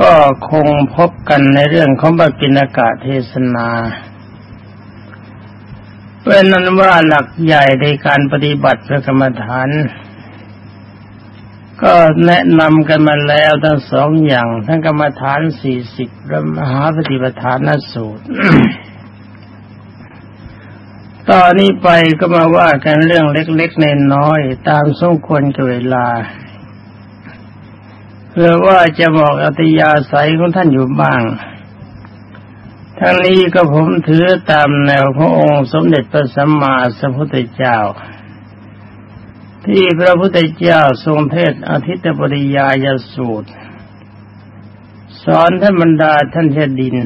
ก็คงพบกันในเรื่องของบกินากาเทศนาเป็นนั้นว่าหลักใหญ่ในการปฏิบัติพระกรรมฐาน ก็แนะนำกันมาแล้วทั้งสองอย่าง ทั้งกรรมฐานสี่สิบพระมหาปฏิปทานสูตร ตอนนี้ไปก็มาว่ากันเรื่องเล็กๆในน้อยตามสมควรกับเวลา พื่อว่าจะบอกอัตยาศัยของท่านอยู่บ้าง ทั้งนี้ก็ผมถือตามแนวขององค์สมเด็จพระสัมมาสัมพุทธเจ้า ที่พระพุทธเจ้าทรงเทศอาทิตปริยายสูตร สอนท่านบรรดาท่านเทดิน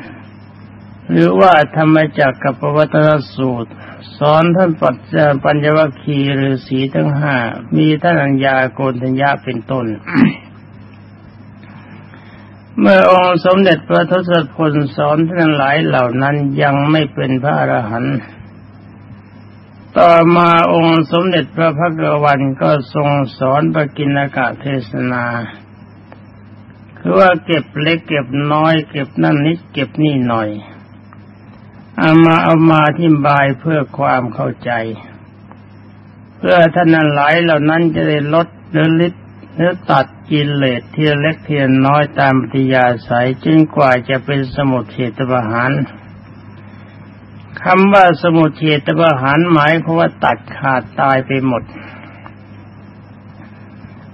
หรือว่าธรรมจักกับปวัตนสูตร สอนท่านปัจจปัญญวัคคีหรือสีทั้งห้ามีท่านอัญญาโกณทัญญาเป็นต้น เมื่อองค์สมเด็จพระทศพลสอนท่านหลายเหล่านั้นยังไม่เป็นพระอรหันต์ต่อมาองค์สมเด็จพระพักวันก็ทรงสอนปกินากะเทศนา คือว่าเก็บเล็กเก็บน้อย เก็บนั่นนิดเก็บนี่หน่อย เอามาเอามาที่บายเพื่อความเข้าใจ เพื่อท่านหลายเหล่านั้นจะได้ลดหรือลิด หรือตัดกิเลสเทียเล็กเทียนน้อยตามปฏิยาสายจึงกว่าจะเป็นสมุทเฉตประหารคำว่าสมุทเฉตประหารหมายความว่าตัดขาดตายไปหมด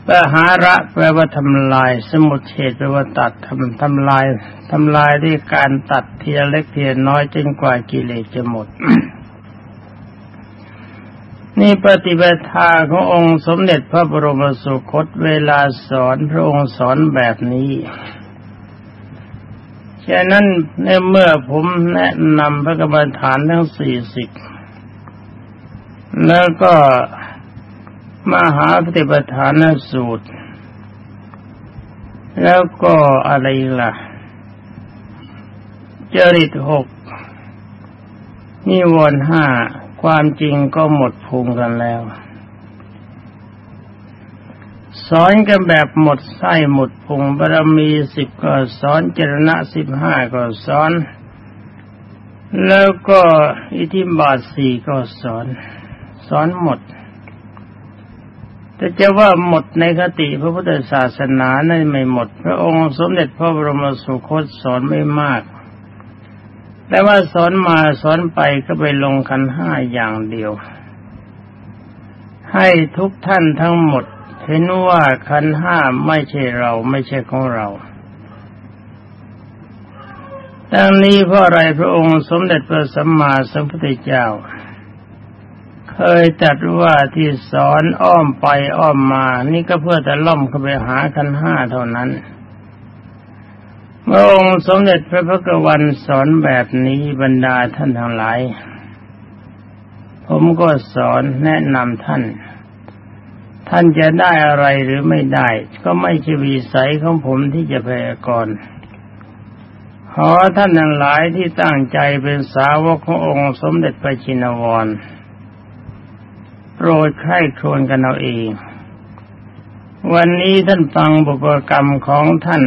ประหาระแปลว่าทำลาย สมุทเฉตแปลว่าตัดทำทำลายทำลายด้วยการตัดเทียเล็กเทียนน้อยจนกว่ากิเลสจะหมด นี่ปฏิบัติาขององค์สมเด็จพระบรมสุคตเวลาสอนพระองค์สอนแบบนี้ฉะนั้นในเมื่อผมแนะนำพระกรรมฐานทั้งสี่สิบแล้วก็มหาปฏิปทานสูตร แล้วก็อะไรล่ะ จริตหกนิวรณ์ห้า ความจริงก็หมดพุงกันแล้ว สอนกันแบบหมดไส้หมดพุงบารมีสิบก็สอนเจรณะสิบห้าก็สอน แล้วก็อิทิบาทสี่ก็สอน สอนหมด แต่จะว่าหมดในคติพระพุทธศาสนานั่นไม่หมด พระองค์สมเด็จพระบรมสุคตสอนไม่มาก แต่ว่าสอนมาสอนไปก็ไปลงคันห้าอย่างเดียว ให้ทุกท่านทั้งหมด เห็นว่าคันห้าไม่ใช่เราไม่ใช่ของเราดังนี้เพราะอะไรพระองค์สมเด็จพระสัมมาสัมพุทธเจ้า เคยจัดว่าที่สอนอ้อมไปอ้อมมา นี่ก็เพื่อแต่ล่อมเข้าไปหาคันห้าเท่านั้น พระองค์สมเด็จพระพุทธวันสอนแบบนี้บรรดาท่านทั้งหลาย ผมก็สอนแนะนำท่าน ท่านจะได้อะไรหรือไม่ได้ ก็ไม่ใช่วิสัยของผมที่จะพยากรณ์ขอท่านทั้งหลายที่ตั้งใจเป็นสาวกขององค์สมเด็จพระชินวรโปรดใคร่ครวญกันเอาเอง วันนี้ท่านฟังบุพกรรมของท่าน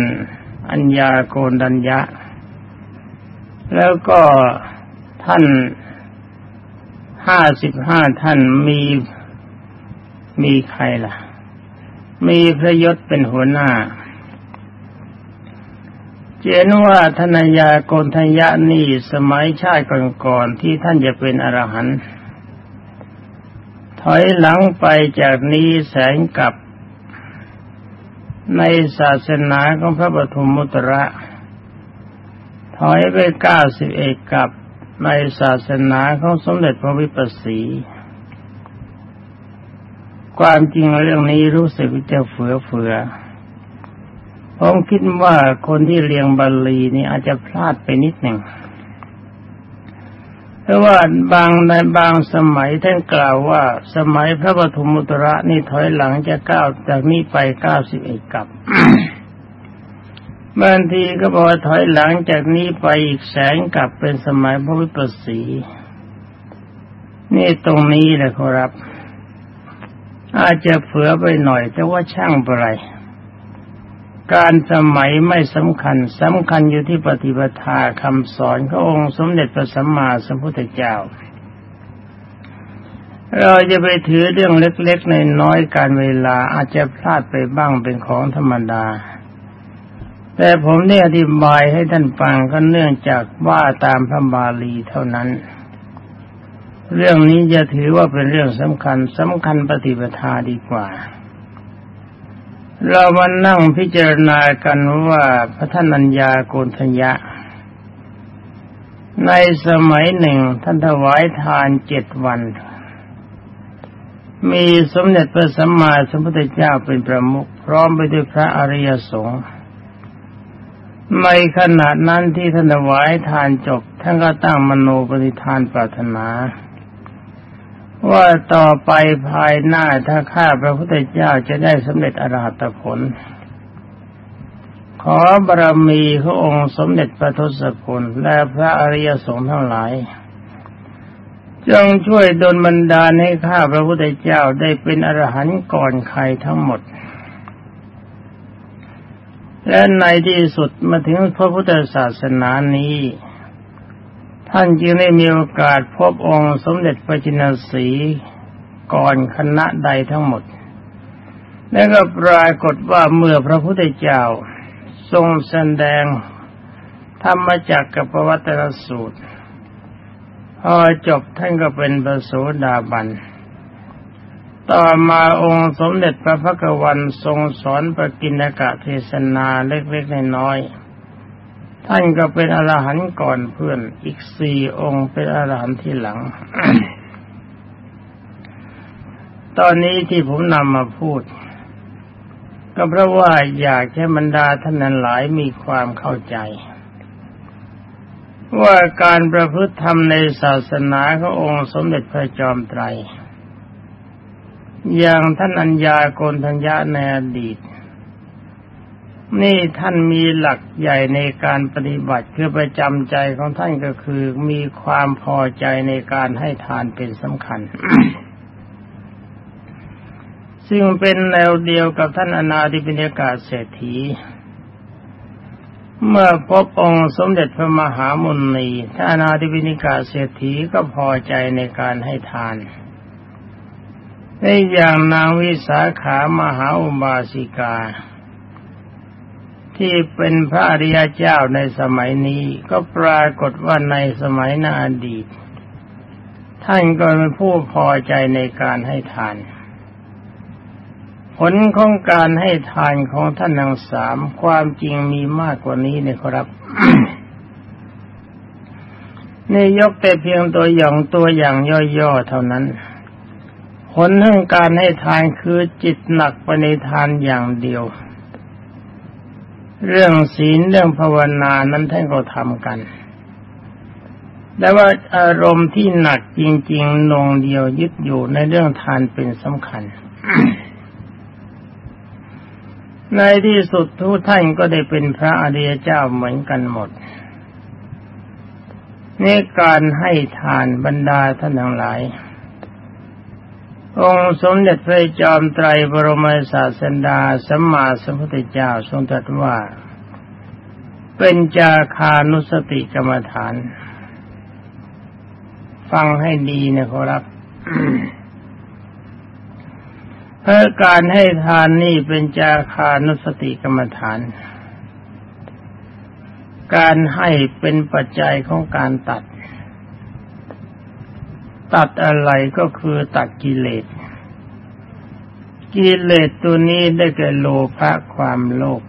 อัญญาโกนดัญญะ แล้วก็ท่านห้าสิบห้าท่านมีมีใครล่ะ มีพระยศเป็นหัวหน้า เจนว่าธนญาโกนทัญญะนี่สมัยชาติก่อนๆที่ท่านจะเป็นอรหันต์ถอยหลังไปจากนี้แสงกับ ในศาสนาของพระปฐมมุตระถอยไปเก้าสิบเอกกับในศาสนาของสมเด็จพระวิปัสสี ความจริงเรื่องนี้รู้สึกจะเฟือเฟือผมคิดว่าคนที่เรียงบาลีนี่อาจจะพลาดไปนิดหนึ่ง เพราะว่าบางในบางสมัยท่านกล่าวว่า สมัยพระปฐมมุตระนี่ถอยหลังจะก้าวจากนี้ไปเก้าสิบเอ็ดกับ บางทีก็บอกว่าถอยหลังจากนี้ไปอีกแสงกับเป็นสมัยพระวิปัสสี นี่ตรงนี้แหละครับ อาจจะเผื่อไปหน่อย แต่ว่าช่างอะไร การสมัยไม่สำคัญสำคัญอยู่ที่ปฏิปทาคำสอนขององค์สมเด็จพระสัมมาสัมพุทธเจ้า เราจะไปถือเรื่องเล็กๆในน้อยการเวลาอาจจะพลาดไปบ้างเป็นของธรรมดา แต่ผมได้อธิบายให้ท่านฟังก็เนื่องจากว่าตามพระบาลีเท่านั้น เรื่องนี้จะถือว่าเป็นเรื่องสำคัญสำคัญปฏิปทาดีกว่า เรามานั่งพิจารณากันว่าพระท่านัญญาโกณทัญญะในสมัยหนึ่งท่านถวายทานเจ็ดวัน มีสมเด็จพระสัมมาสัมพุทธเจ้าเป็นประมุขพร้อมไปด้วยพระอริยสงฆ์ในขณะนั้นที่ท่านถวายทานจบ ท่านก็ตั้งมโนปฏิทานปรารถนา ว่าต่อไปภายหน้าถ้าข้าพระพุทธเจ้าจะได้สำเร็จอรหัตผล ขอบารมีขององค์สมเด็จพระทศพลและพระอริยสงฆ์ทั้งหลายจงช่วยดลบันดาลให้ข้าพระพุทธเจ้าได้เป็นอรหันต์ก่อนใครทั้งหมด และในที่สุดมาถึงพระพุทธศาสนานี้ ท่านจึงได้มีโอกาสพบองค์สมเด็จพระจินสีก่อนคณะใดทั้งหมด และก็ปรากฏว่าเมื่อพระพุทธเจ้าทรงแสดงธรรมจักกับประวัตรสูตร พอจบท่านก็เป็นพระโสดาบัน ต่อมาองค์สมเด็จพระพักวันทรงสอนปกินกะเทศนาเล็กๆน้อยๆ ท่านก็เป็นอรหันต์ก่อนเพื่อนอีกสี่องค์เป็นอรหันต์ที่หลัง ตอนนี้ที่ผมนำมาพูด ก็เพราะว่าอยากให้บรรดาท่านนั้นหลายมีความเข้าใจ ว่าการประพฤติธรรมในศาสนาขององค์สมเด็จพระจอมไตร อย่างท่านอัญญาโกนทัญญาในอดีต นี่ท่านมีหลักใหญ่ในการปฏิบัติคือประจำใจของท่านก็คือมีความพอใจในการให้ทานเป็นสำคัญ ซึ่งเป็นแนวเดียวกับท่านอนาธิปิฎกาเศรษฐี เมื่อพบองค์สมเด็จพระมหามุนีท่านอนาธิปิฎกาเศรษฐีก็พอใจในการให้ทานในอย่างนางวิสาขามหาอุบาสิกา ที่เป็นพระอริยเจ้าในสมัยนี้ก็ปรากฏว่าในสมัยนาอดีต ท่านก็เป็นผู้พอใจในการให้ทาน ผลของการให้ทานของท่านทั้งสามความจริงมีมากกว่านี้นะครับนี่ยกแต่เพียงตัวอย่างตัวอย่างย่อๆเท่านั้น ผลของการให้ทานคือจิตหนักไปในทานอย่างเดียว เรื่องศีลเรื่องภาวนานั้นท่านก็ทำกัน แต่ว่าอารมณ์ที่หนักจริงๆนงเดียวยึดอยู่ในเรื่องทานเป็นสำคัญ ในที่สุดทุกท่านก็ได้เป็นพระอริยเจ้าเหมือนกันหมดในการให้ทานบรรดาท่านทั้งหลาย องค์สมเด็จพระจอมไตรบรมศาสดาสัมมาสัมพุทธเจ้าทรงตรัสว่า เป็นจาคานุสติกรรมฐาน ฟังให้ดีนะครับ เพราะการให้ทานนี่เป็นจาคานุสติกรรมฐาน การให้เป็นปัจจัยของการตัด ตัดอะไรก็คือตัดกิเลส กิเลสตัวนี้ได้แก่โลภะความโลภ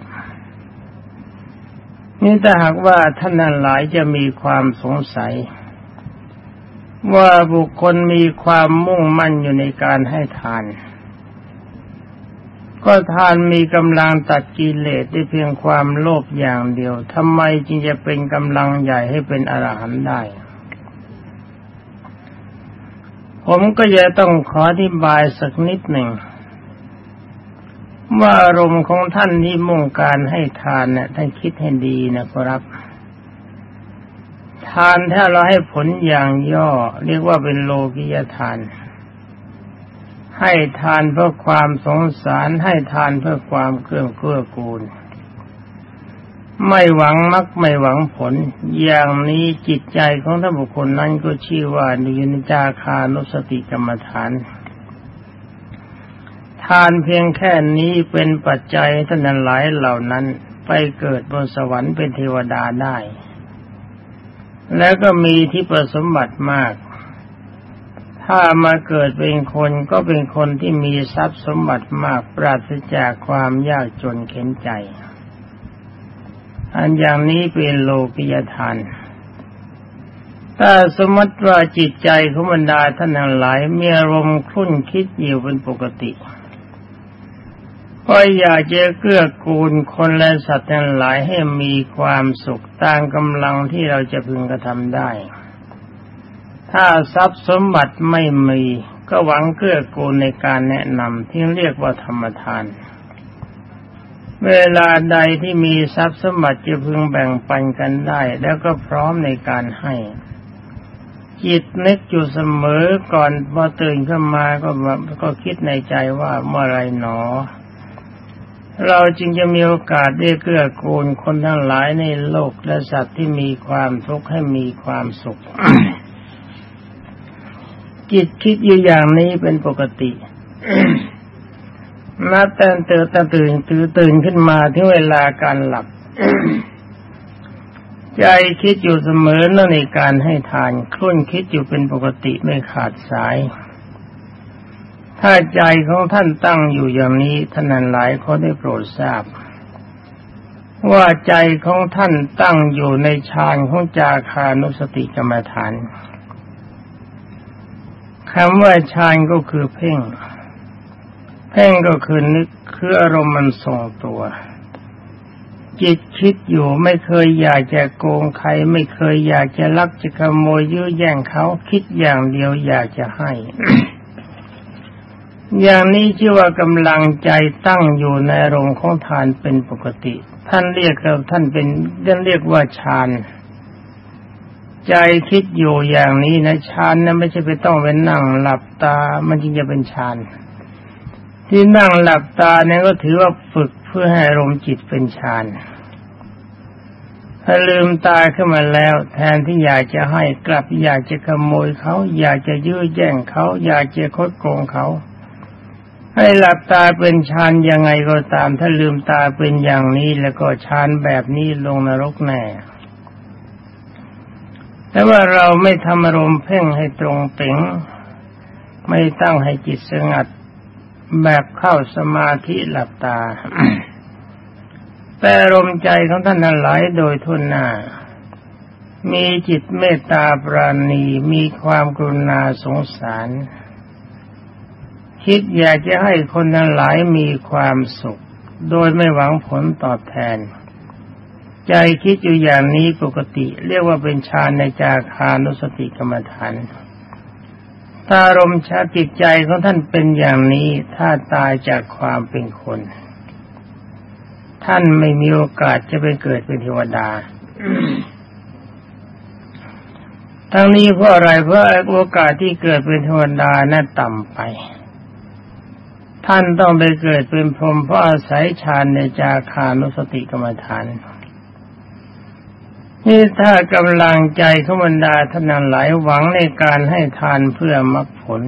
นี่ถ้าหากว่าท่านหลายจะมีความสงสัย ว่าบุคคลมีความมุ่งมั่นอยู่ในการให้ทาน ก็ทานมีกำลังตัดกิเลสได้เพียงความโลภอย่างเดียวทำไมจึงจะเป็นกำลังใหญ่ให้เป็นอรหันต์ได้ ผมก็จะต้องขออธิบายสักนิดหนึ่ง ว่าอารมณ์ของท่านที่มุ่งการให้ทานเนี่ยท่านคิดให้ดีนะครับ ทานถ้าเราให้ผลอย่างย่อ เรียกว่าเป็นโลกิยทาน ให้ทานเพื่อความสงสารให้ทานเพื่อความเครื่องเกื้อกูล ไม่หวังมักไม่หวังผล อย่างนี้จิตใจของท่านบุคคลนั้นก็ชื่อว่านิยนจาคานุสติกรรมฐาน ทานเพียงแค่นี้เป็นปัจจัยท่านนั้นหลายเหล่านั้นไปเกิดบนสวรรค์เป็นเทวดาได้ แล้วก็มีที่ประสมบัติมาก ถ้ามาเกิดเป็นคนก็เป็นคนที่มีทรัพย์สมบัติมากปราศจากความยากจนเข็นใจ อันอย่างนี้เป็นโลกิยทาน ถ้าสมมติว่าจิตใจของบรรดาท่านทั้งหลายมีอารมณ์คุ้นคิดอยู่เป็นปกติก็อยากจะเกื้อกูลคนและสัตว์ทั้งหลายให้มีความสุขตามกำลังที่เราจะพึงกระทำได้ ถ้าทรัพย์สมบัติไม่มี ก็หวังเกื้อกูลในการแนะนำที่เรียกว่าธรรมทาน เวลาใดที่มีทรัพย์สมบัติจะพึงแบ่งปันกันได้ แล้วก็พร้อมในการให้ จิตนึกอยู่เสมอก่อนพอตื่นขึ้นมาก็ก็คิดในใจว่าเมื่อไรหนอ เราจึงจะมีโอกาสได้เกื้อกูลคนทั้งหลายในโลกและสัตว์ที่มีความทุกข์ให้มีความสุข จิตคิดอยู่อย่างนี้เป็นปกติ นับแต่ตื่นตื่นตื่นตื่นขึ้นมาที่เวลาการหลับ ใจคิดอยู่เสมอนั่นในการให้ทานคลุ่นคิดอยู่เป็นปกติไม่ขาดสาย ถ้าใจของท่านตั้งอยู่อย่างนี้ท่านนั้นหลายเขาได้โปรดทราบ ว่าใจของท่านตั้งอยู่ในฌานของจาคานุสติกรรมฐานคำว่าฌานก็คือเพ่ง เพ่งก็คือนึกคืออารมณ์มันทรงตัว จิตคิดอยู่ไม่เคยอยากจะโกงใคร ไม่เคยอยากจะลักจะขโมยยื้อแย่งเขาคิดอย่างเดียวอยากจะให้ อย่างนี้ชื่อว่ากำลังใจตั้งอยู่ในอารมณ์ของทานเป็นปกติ ท่านเรียกเราท่านเป็นท่านเรียกว่าฌานใจคิดอยู่อย่างนี้นะฌานนะไม่ใช่ไปต้องเป็นนั่งหลับตา มันจึงจะเป็นฌาน ที่นั่งหลับตาเนี่ยก็ถือว่าฝึกเพื่อให้ลมจิตเป็นฌานถ้าลืมตาขึ้นมาแล้ว แทนที่อยากจะให้กลับอยากจะขโมยเขา อยากจะยื้อแย่งเขา อยากจะคดโกงเขา ให้หลับตาเป็นฌานยังไงก็ตาม ถ้าลืมตาเป็นอย่างนี้แล้วก็ฌานแบบนี้ลงนรกแน่แต่ว่าเราไม่ทำอารมณ์เพ่งให้ตรงเป๋งไม่ตั้งให้จิตสงัด แบบเข้าสมาธิหลับตา แต่ลมใจของท่านนั้นหลายโดยทุนหน้า มีจิตเมตตาปราณีมีความกรุณาสงสาร คิดอยากจะให้คนนั้นหลายมีความสุข โดยไม่หวังผลตอบแทน ใจคิดอยู่อย่างนี้ปกติ เรียกว่าเป็นฌานในจาคานุสติกรรมฐาน ถ้าอารมณ์ชาติใจของท่านเป็นอย่างนี้ ถ้าตายจากความเป็นคน ท่านไม่มีโอกาสจะไปเกิดเป็นเทวดา ทั้งนี้เพราะอะไรเพราะโอกาสที่เกิดเป็นเทวดานั้นต่ำไป ท่านต้องไปเกิดเป็นพรหมเพราะอาศัยฌานในจาคานุสติกรรมฐาน นี่ถ้ากำลังใจขบรรดาท่านหลายหวังในการให้ทานเพื่อมรรคผล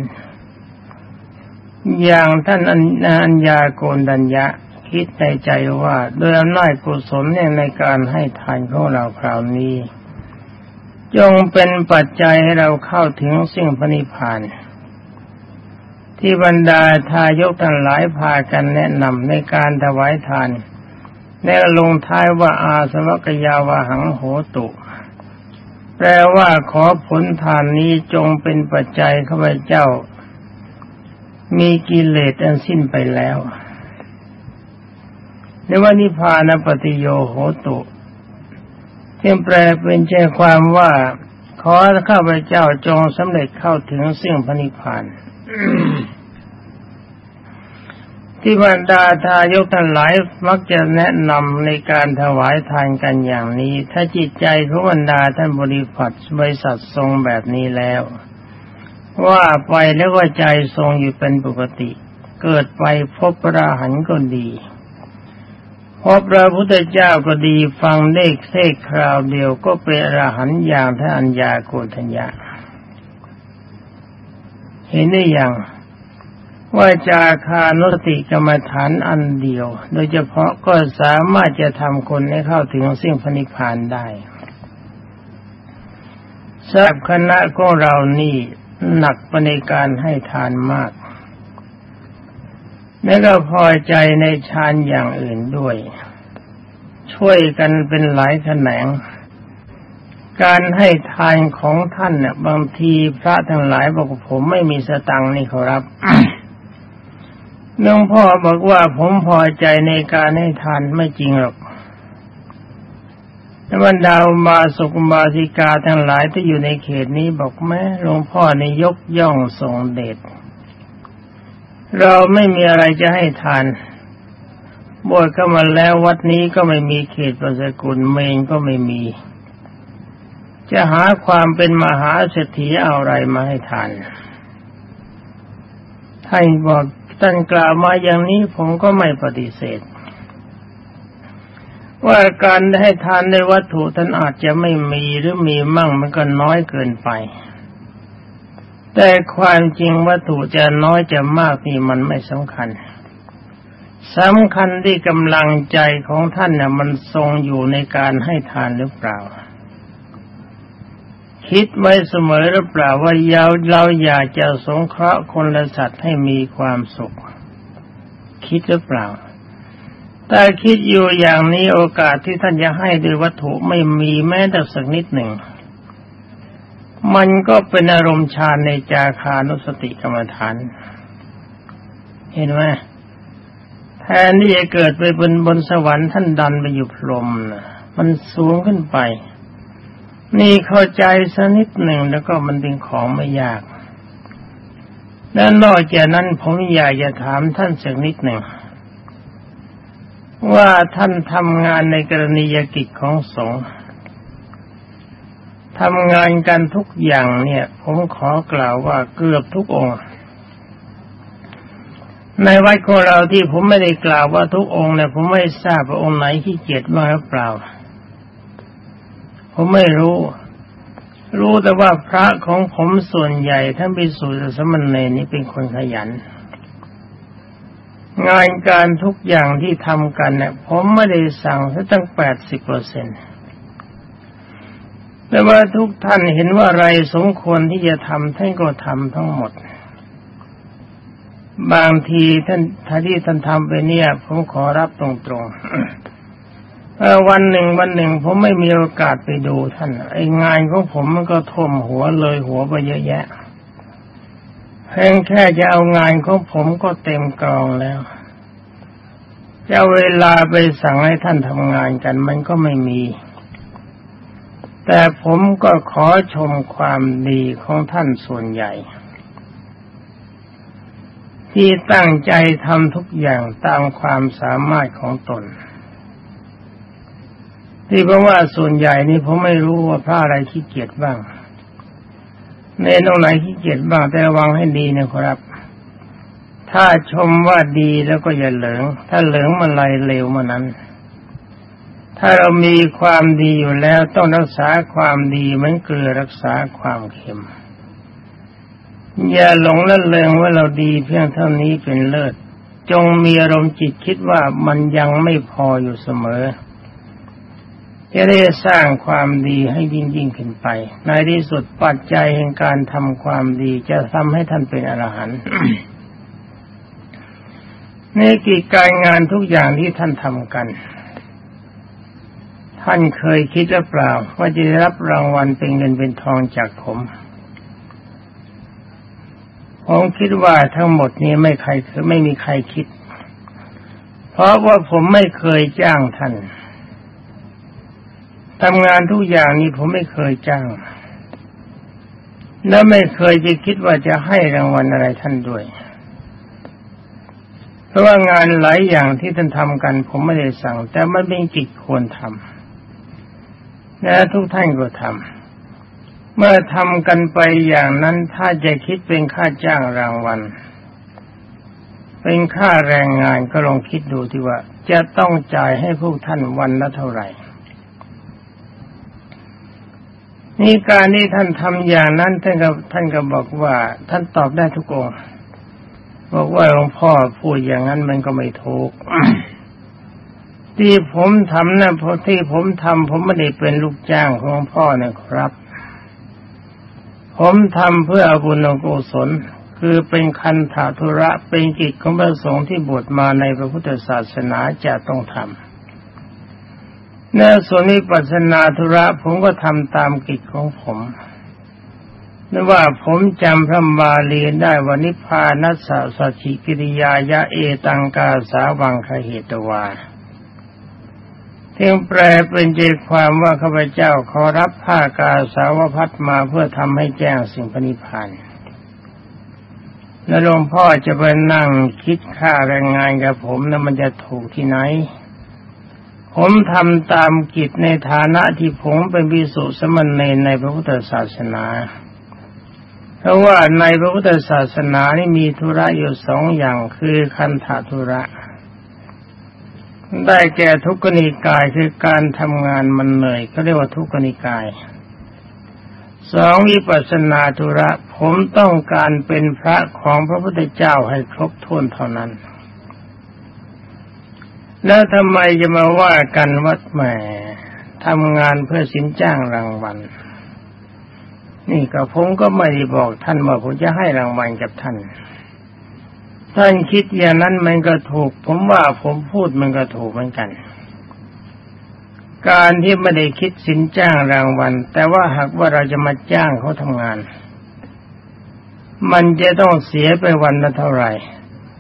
อย่างท่านอัญญาโกนดัญญะคิดในใจว่าโดยอำนาจกุศลเนี่ยในการให้ทานของเราคราวนี้ จงเป็นปัจจัยให้เราเข้าถึงสิ่งพนิพาน ที่บรรดาทายกทั้งหลายพากันแนะนำในการถวายทาน แล้วลงท้ายว่าอาสวกยาวาหังโหตุ แปลว่าขอผลทานนี้จงเป็นปัจจัยข้าพเจ้า มีกิเลสอันสิ้นไปแล้วเรียกว่านิพพานปฏิโยโหตุที่แปลเป็นใจความว่า ขอข้าพเจ้าจงสำเร็จเข้าถึงสิ่งพระนิพพาน ที่บรรดาทายกทั้งหลายมักจะแนะนำในการถวายทานกันอย่างนี้ ถ้าจิตใจของบรรดาท่านบริพัตรบริษัททรงแบบนี้แล้ว ว่าไปแล้วว่าใจทรงอยู่เป็นปกติ เกิดไปพบพระหันก็ดีพอพระพุทธเจ้าก็ดีฟังเลขเทศคราวเดียวก็เป็นอรหันต์อย่างท่านอัญญาโกฏัญญาเห็นได้ยัง ว่าจาคานุสติกรรมฐานอันเดียว โดยเฉพาะก็สามารถจะทำคนให้เข้าถึงสิ่งพนิพานได้ทราบคณะของเรานี่หนักไปในการให้ทานมาก และก็พอใจในฌานอย่างอื่นด้วย ช่วยกันเป็นหลายแขนง การให้ทานของท่านเนี่ยบางทีพระทั้งหลายบอกผมไม่มีสตังค์นี่ขอรับ หลวงพ่อบอกว่าผมพอใจในการให้ทานไม่จริงหรอกบรรดามาสุกมาสิกาทั้งหลายที่อยู่ในเขตนี้บอกแม่หลวงพ่อในยกย่องทรงเดชเราไม่มีอะไรจะให้ทานบวชก็มาแล้ววัดนี้ก็ไม่มีเขตประสกุลเมงก็ไม่มี จะหาความเป็นมหาเศรษฐีเอาอะไรมาให้ทานท่านบอก ท่านกล่าวมาอย่างนี้ผมก็ไม่ปฏิเสธ ว่าการให้ทานในวัตถุท่านอาจจะไม่มีหรือมีมั่งมันก็น้อยเกินไป แต่ความจริงวัตถุจะน้อยจะมากนี่มันไม่สำคัญสำคัญที่กำลังใจของท่านน่ะมันทรงอยู่ในการให้ทานหรือเปล่า คิดไว้เสมอหรือเปล่าว่าเราเราอยากจะสงเคราะห์คนและสัตว์ให้มีความสุข คิดหรือเปล่าแต่คิดอยู่อย่างนี้โอกาสที่ท่านจะให้ด้วยวัตถุไม่มีแม้แต่สักนิดหนึ่ง มันก็เป็นอารมณ์ฌานในจาคานุสติกรรมฐาน เห็นไหมแทนที่จะเกิดไปบนบนสวรรค์ท่านดันไปอยู่พรมนะมันสูงขึ้นไป นี่เข้าใจสักนิดหนึ่งแล้วก็มันเป็นของไม่ยากและนนอกจากนั้นผมอยากจะถามท่านสักนิดหนึ่งว่าท่านทำงานในกรณียกิจของสงฆ์ทำงานกันทุกอย่างเนี่ย ผมขอกล่าวว่าเกือบทุกองค์ ในวัดของเราที่ผมไม่ได้กล่าวว่าทุกองค์เนี่ยผมไม่ทราบว่าองค์ไหนที่เกียจมากหรือเปล่า ผมไม่รู้ รู้แต่ว่าพระของผมส่วนใหญ่ท่านพิสุทธิ์สมณเณรนี่เป็นคนขยัน งานการทุกอย่างที่ทำกันเนี่ยผมไม่ได้สั่งซะตั้งแปดสิบเปอร์เซ็นต์แต่ว่าทุกท่านเห็นว่าอะไรสมควรที่จะทำท่านก็ทำทั้งหมด บางทีท่านถ้าที่ท่านทำไปเนี่ย ผมขอรับตรงๆ วันหนึ่งวันหนึ่งผมไม่มีโอกาสไปดูท่านไองานของผมมันก็ท่วมหัวเลยหัวไปเยอะแยะเพียงแค่จะเอางานของผมก็เต็มกรองแล้วจะเวลาไปสั่งให้ท่านทำงานกันมันก็ไม่มี แต่ผมก็ขอชมความดีของท่านส่วนใหญ่ ที่ตั้งใจทำทุกอย่างตามความสามารถของตน ที่เพราะว่าส่วนใหญ่นี่ผมไม่รู้ว่าพระอะไรขี้เกียจบ้างในตรงไหนขี้เกียจบ้างแต่ระวังให้ดีนะครับ ถ้าชมว่าดีแล้วก็อย่าเหลิงถ้าเหลิงมันไรเร็วมานั้น ถ้าเรามีความดีอยู่แล้วต้องรักษาความดีเหมือนเกลือรักษาความเค็ม อย่าหลงละเลงว่าเราดีเพียงเท่านี้เป็นเลิศ จงมีอารมณ์จิตคิดว่ามันยังไม่พออยู่เสมอ จะได้สร้างความดีให้ยิ่งยิ่งขึ้นไป ในที่สุดปัจจัยแห่งการทำความดีจะทำให้ท่านเป็นอรหันต์ในกิจการงานทุกอย่างที่ท่านทำกัน ท่านเคยคิดหรือเปล่า ว่าจะได้รับรางวัลเป็นเงินเป็นทองจากผมผมคิดว่าทั้งหมดนี้ไม่ใครคือไม่มีใครคิด เพราะว่าผมไม่เคยจ้างท่าน ทำงานทุกอย่างนี้ผมไม่เคยจ้าง และไม่เคยจะคิดว่าจะให้รางวัลอะไรท่านด้วย เพราะว่างานหลายอย่างที่ท่านทำกัน ผมไม่ได้สั่ง แต่มันเป็นกิจควรทำและทุกท่านก็ทำเมื่อทำกันไปอย่างนั้นถ้าจะคิดเป็นค่าจ้างรางวัล เป็นค่าแรงงานก็ลองคิดดูที่ว่า จะต้องจ่ายให้พวกท่านวันละเท่าไหร่ นี่การที่ท่านทำอย่างนั้นท่านก็ท่านก็บอกว่า ท่านตอบได้ทุกองบอกว่าหลวงพ่อพูดอย่างนั้นมันก็ไม่ถูกที่ผมทำนะเพราะที่ผมทำผมไม่ได้เป็นลูกจ้างของพ่อนะครับ ผมทำเพื่ออบุญกุศลคือเป็นคันถาธุระเป็นกิจของพระสงฆ์ที่บวชมาในพระพุทธศาสนาจะต้องทำ ในส่วนนี้ปัสนาธุระผมก็ทำตามกิจของผมนึกว่าผมจำพระบาลีได้ว่านิพพานัสสะสัจิกิริยายะเอตังกาสาวังคเหตวาเทียงแปลเป็นใจความว่าข้าพเจ้าขอรับผ้ากาสาวพัดมาเพื่อทำให้แจ้งสิ่งพนิพพานแล้วหลวงพ่อจะไปนั่งคิดค่าแรงงานกับผมนะมันจะถูกที่ไหน ผมทำตามกิจในฐานะที่ผมเป็นวิสุสมณเณรในพระพุทธศาสนา เพราะว่าในพระพุทธศาสนานี่มีธุระอยู่สองอย่างคือคันธธุระ ได้แก่ทุกขณิกายคือการทำงานมันเหนื่อยเขาเรียกว่าทุกขณิกายสองวิปัสนาธุระ ผมต้องการเป็นพระของพระพุทธเจ้าให้ครบถ้วนเท่านั้น แล้วทำไมจะมาว่ากันวัดแหมทำงานเพื่อสินจ้างรางวัล นี่ก็ผมก็ไม่ได้บอกท่านว่าผมจะให้รางวัลกับท่าน ท่านคิดอย่างนั้นมันก็ถูก ผมว่าผมพูดมันก็ถูกเหมือนกัน การที่ไม่ได้คิดสินจ้างรางวัล แต่ว่าหากว่าเราจะมาจ้างเขาทำงาน มันจะต้องเสียไปวันละเท่าไหร่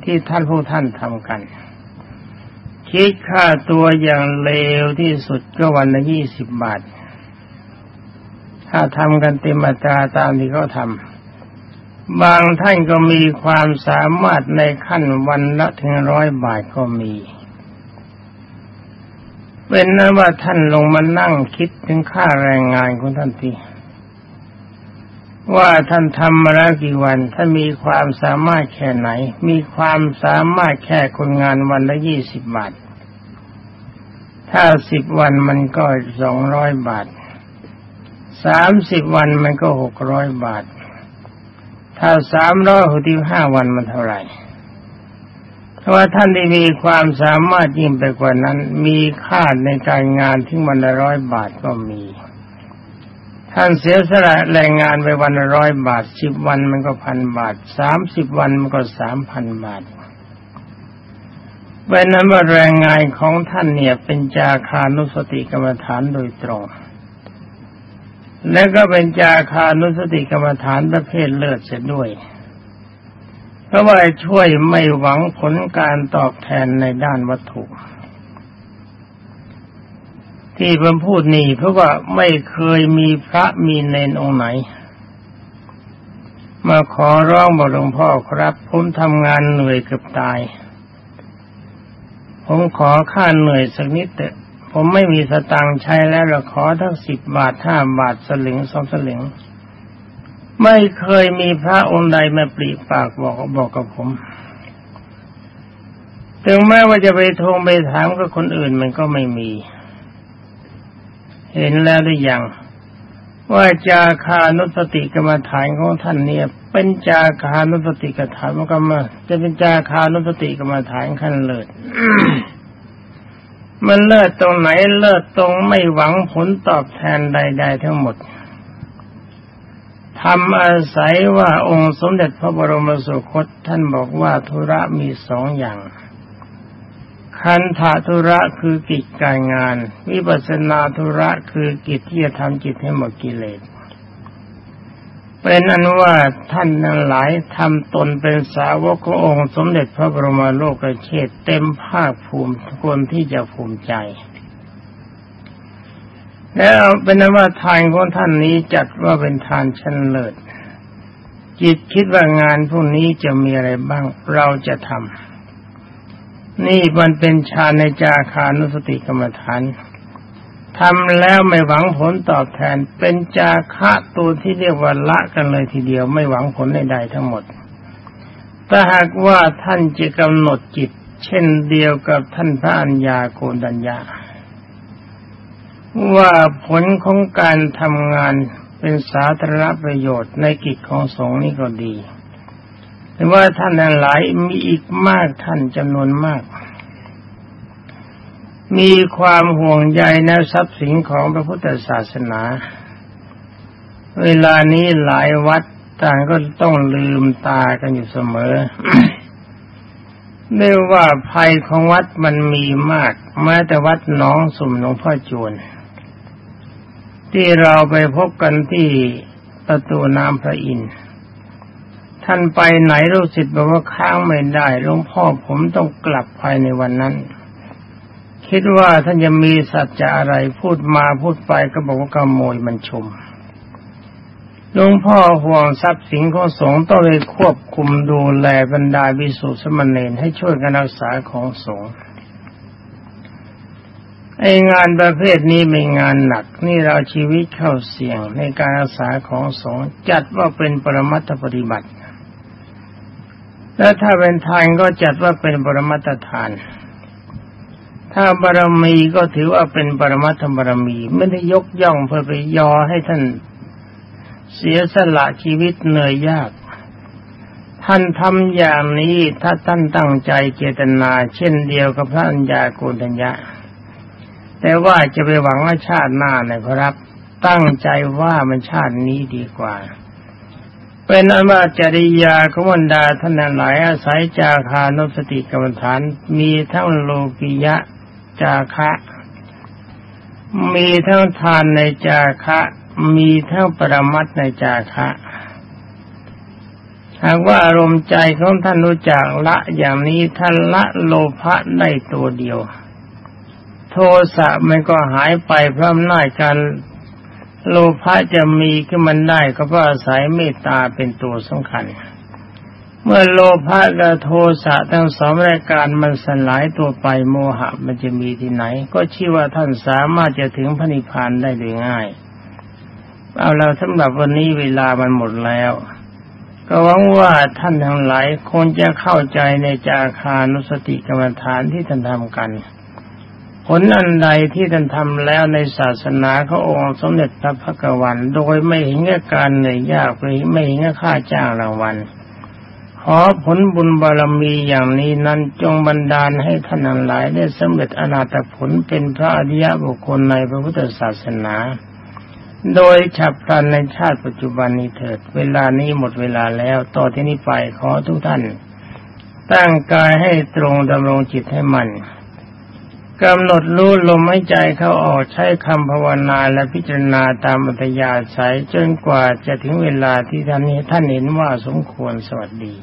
ที่ท่านผู้ท่านทำกัน คิดค่าตัวอย่างเลวที่สุดก็วันละยี่สิบบาท ถ้าทำกันเต็มอัตราตามที่เขาทำบางท่านก็มีความสามารถในขั้นวันละถึงร้อยบาทก็มีเป็นนั้นว่าท่านลงมานั่งคิดถึงค่าแรงงานของท่านที ว่าท่านทำมาแล้วกี่วันท่านมีความสามารถแค่ไหน มีความสามารถแค่คนงานวันละยี่สิบบาท ถ้าสิบวันมันก็สองร้อยบาท สามสิบวันมันก็หกร้อยบาท ถ้าสามร้อยหกสิบห้าวันมันเท่าไหร่ราะว่าท่านได้มีความสามารถยิ่งไปกว่านั้น มีค่าในการงานที่วันละร้อยบาทก็มี ท่านเสียสละแรงงานไปวันร้อยบาทสิบวันมันก็พันบาทสามสิบวันมันก็สามพันบาทเป็นนั้นว่าแรงงานของท่านเนี่ยเป็นจาคานุสติกรรมฐานโดยตรง และก็เป็นจาคานุสติกรรมฐานประเภทเลิศเสียด้วย เพราะว่าช่วยไม่หวังผลการตอบแทนในด้านวัตถุ ที่ผมพูดนี่เพราะว่าไม่เคยมีพระมีเนนองค์ไหน มาขอร้องบอกหลวงพ่อครับ ผมทำงานเหนื่อยเกือบตาย ผมขอค่าเหนื่อยสักนิดแต่ผมไม่มีสตังค์ใช้แล้วเราขอทั้งสิบบาทห้าบาทสลึงสองสลึง ไม่เคยมีพระองค์ใดมาปรีปากบอกบอกกับผมถึงแม้ว่าจะไปทงไปถามกับคนอื่นมันก็ไม่มี เห็นแล้วหรือยังว่าจาคานุสติกรรมฐานของท่านเนี่ย เป็นจาคานุสติกรรมฐานมันก็มจะเป็นจาคานุสติกรรมฐานขั้นเลิศมันเลิศตรงไหนเลิศตรงไม่หวังผลตอบแทนใด ๆ ทั้งหมดทำอาศัยว่าองค์สมเด็จพระบรมสุคตท่านบอกว่าธุระมีสองอย่าง คันธาธุระคือกิจการงาน วิปัสนาธุระคือกิจที่จะทำจิตให้หมดกิเลสเป็นอันว่าท่านนั้นหลายทำตนเป็นสาวกขององค์สมเด็จพระบรมโลกเชษเต็มภาคภูมิคนที่จะภูมิใจ แล้วเป็นว่าทานของท่านนี้จัดว่าเป็นทานชั้นเลิศจิตคิดว่างานพวกนี้จะมีอะไรบ้างเราจะทำ นี่มันเป็นฌานในจาคานุสติกรรมฐานทำแล้วไม่หวังผลตอบแทน เป็นจาคะตัวที่เรียกว่าละกันเลยทีเดียวไม่หวังผลใดๆทั้งหมดถ้าหากว่าท่านจะกำหนดจิต เช่นเดียวกับท่านพระัญญาโกนดัญญา ว่าผลของการทำงานเป็นสาธารณประโยชน์ในกิจของสงฆ์นี่ก็ดี แต่ว่าท่านหลายมีอีกมากท่านจำนวนมาก มีความห่วงใยในทรัพย์สินของพระพุทธศาสนา เวลานี้หลายวัดต่างก็ต้องลืมตากันอยู่เสมอเรียกว่าภัยของวัดมันมีมากแม้แต่วัดน้องสุ่มหลวงพ่อจวนที่เราไปพบกันที่ประตูน้ำพระอินทร์ ท่านไปไหนรู้สึกบอกว่าค้างไม่ได้หลวงพ่อผมต้องกลับภายในวันนั้น คิดว่าท่านจะมีสัจจะอะไรพูดมาพูดไปก็บอกว่าขโมยมันชมหลวงพ่อห่วงทรัพย์สินของสงฆ์ต้องเลยควบคุมดูแลบรรดาบิสุสมณเณรให้ช่วยกันรักษาของสงฆ์ไองานประเภทนี้เป็นงานหนักนี่เราชีวิตเข้าเสี่ยงในการรักษาของสงฆ์จัดว่าเป็นปรมัตถปฏิบัติ และถ้าเป็นทานก็จัดว่าเป็นปรมัตทาน ถ้าบารมีก็ถือว่าเป็นปรมัตถบารมี ไม่ได้ยกย่องเพื่อไปยอให้ท่านเสียสละชีวิตเหนื่อยยาก ท่านทำอย่างนี้ถ้าท่านตั้งใจเจตนา เช่นเดียวกับพระัญญาโกณัญญาแต่ว่าจะไปหวังว่าชาติหน้านะครับ ตั้งใจว่ามันชาตินี้ดีกว่า เป็นอันว่าจริยาของบรรดาท่านหลายอาศัยจาคานุสติกรรมฐาน มีทั้งโลกิยะจาคะ มีทั้งทานในจาคะ มีเท่าปรมัตในจาคะหากว่าอารมณ์ใจของท่านรู้จักละอย่างนี้ท่านละโลภะได้ตัวเดียว โทสะมันก็หายไปเพราะอำนาจการ โลภะจะมีขึ้นมันได้ก็เพราะอาศัยเมตตาเป็นตัวสำคัญ เมื่อโลภะกับโทสะทั้งสองรายการมันสลายตัวไปโมหะมันจะมีที่ไหน ก็ชื่อว่าท่านสามารถจะถึงพระนิพพานได้โดยง่าย เอาแล้วสำหรับวันนี้เวลามันหมดแล้ว ก็หวังว่าท่านทั้งหลายคงจะเข้าใจในจาคานุสติกรรมฐานที่ท่านทำกัน ผลอันใดที่ท่านทำแล้วในศาสนาเขององค์สมเด็จพระพักวันโดยไม่เห็นการเหนื่อยยากหรือไม่เห็นค่าจ้างรางวัลขอผลบุญบารมีอย่างนี้นั้นจงบันดาลให้ท่านทั้งหลายได้สำเร็จอนาตผลเป็นพระอริยบุคคลในพระพุทธศาสนา โดยฉับพลันในชาติปัจจุบันนี้เถิด เวลานี้หมดเวลาแล้วต่อที่นี้ไปขอทุกท่าน ตั้งกายให้ตรงดำรงจิตให้มัน กำหนดรู้ลมหายใจเขาออกใช้คำภาวนาและพิจารณาตามอัตยาศัยจนกว่าจะถึงเวลาที่ท่านนี้ท่านเห็นว่าสมควรสวัสดี